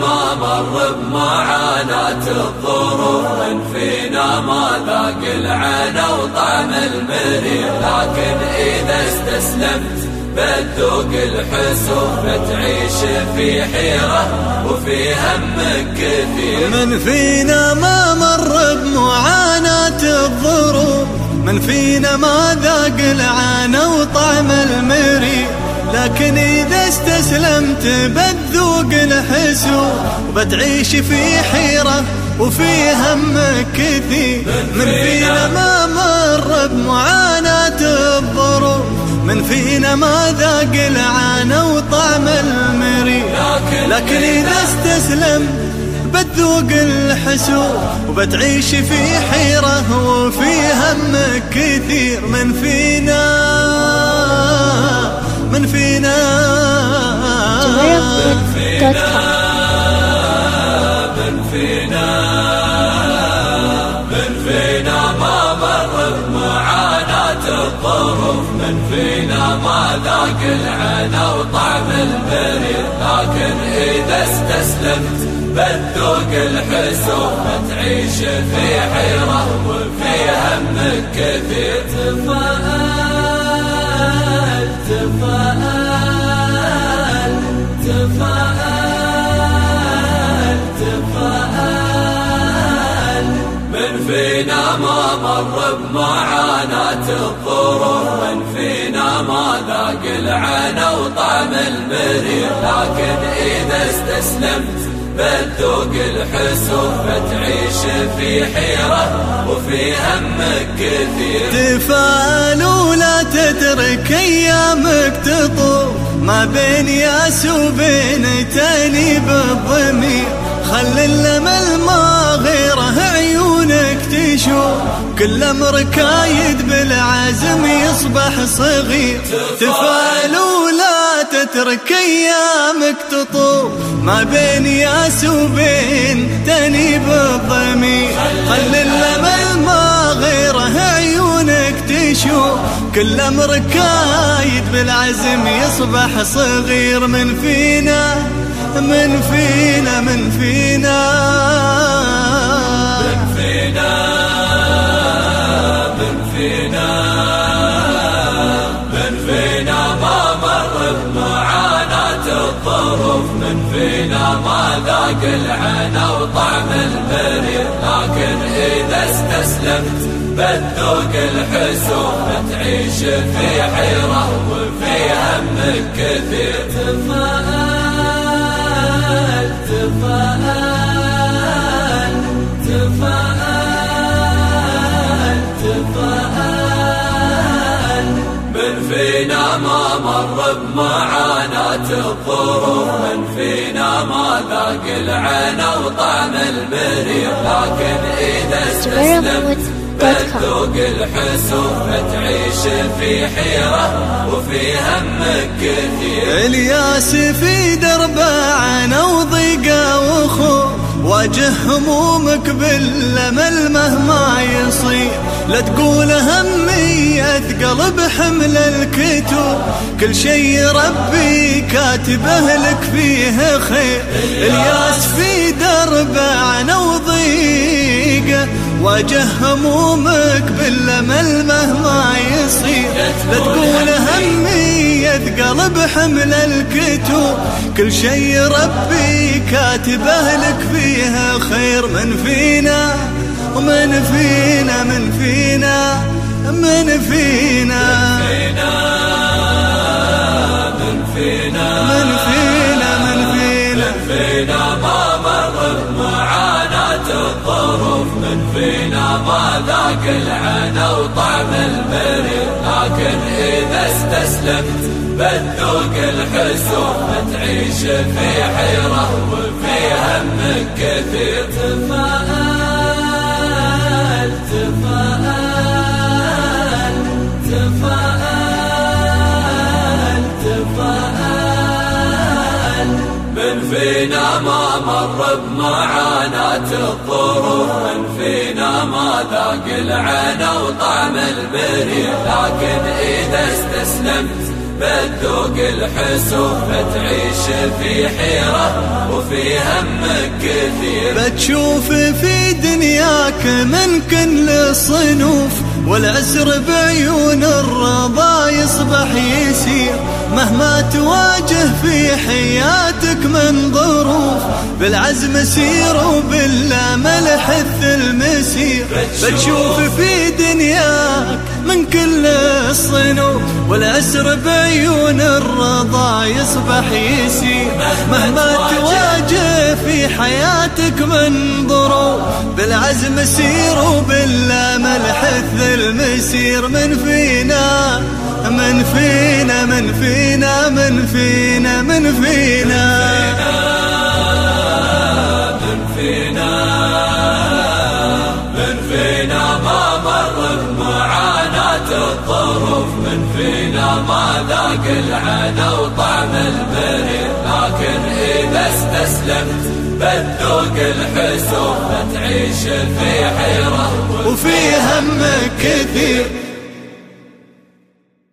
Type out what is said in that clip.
ما مر بمعاناة الظروف من فينا ما ذاق العنا وطعم المرير. لكن إذا استسلمت بتذوق الحسوف بتعيش في حيرة وفي هم كثير. من فينا ما مر بمعاناة الظروف من فينا ما ذاق العانى وطعم المري لكن إذا استسلمت بتذوق الحسو وبتعيش في حيرة وفي هم كثير. من فينا ما مر بمعاناة الظروف من فينا ما ذاق العانى وطعم المري لكن إذا استسلم بتذوق الحسو وبتعيش في حيرة وفي هم كثير. من فينا فينا من فينا من فينا من فينا ما مر بمعاناة الظروف من فينا ما ذاق العنا وطعم المرير لكن إذا استسلمت بتذوق الحسوف بتعيش في حيرة وفي هم كثير. تفاءل تفاءل تفاءل تفاءل. من فينا ما مر بمعاناة الظروف من فينا ما ذاق العنا وطعم المرير لكن إذا استسلمت بتذوق الحسوف بتعيش في حيرة وفي هم كثير. تفاءل ولا تترك أيامك تطوف ما بين ياس وبين تانيب الضمير خل الامل ما غيره عيونك تشوف. كل أمر كايد بالعزم يصبح صغير. تفاءل ولا تترك أيامك تطوف ما بين ياس وبين تنيب الضمير خل الأمل ما غيره عيونك تشوف كل أمر كايد بالعزم يصبح صغير من فينا من فينا من فينا. ما ذاق العنا وطعم المرير لكن إذا استسلمت بتذوق الحسوف بتعيش في حيرة وفي هم كثير. تفاءل تفاءل. الظروف من فينا ما ذاق العنا وطعم المرير لكن إذا استسلمت بتذوق الحسوف بتعيش في حيرة وفي هم كثير. الياس في دربه عنا وضيقة وخوف. واجه همومك بالأمل مهما يصير. لا تقول همي اثقل بحمل الكتب. كل شي ربي كاتبه لك فيه خير. الياس في دربه عنا وضيقة. واجه همومك بالأمل مهما يصير. لا تقول همي يثقل بحمل الكتب. كل شي ربي كاتبه لك فيها خير من فينا ومن فينا من فينا من فينا. من فينا. من فينا من فينا. من فينا ما مر بمعاناة الظروف. من فينا ما ذاق العنا وطعم المرير لكن إذا استسلمت بتذوق الحسوف بتعيش في حيرة وفي هم كثير. تفاءل تفاءل تفاءل تفاءل. من فينا ما مر بمعاناة الظروف من فينا ما ذاق العنا وطعم المرير لكن إذا استسلمت بتذوق الحسوف بتعيش في حيرة وفي هم كثير. بتشوف في دنياك من كل الصنوف والعسر بعيون الرضا يصبح يسير. مهما تواجه في حياتك من ظروف بالعزم سير وبالأمل حث المسير. بتشوف في دنياك من كل الصنوف والأسر بعيون الرضا يصبح يسير. مهما تواجه في حياتك من ظروف بالعزم سير وبالأمل حث المسير. من فينا من فينا من فينا من فينا من فينا. من ما ذاق العنا وطعم المرير لكن إذا استسلمت بتذوق الحسوف بتعيش في حيرة. وفي هم كثير.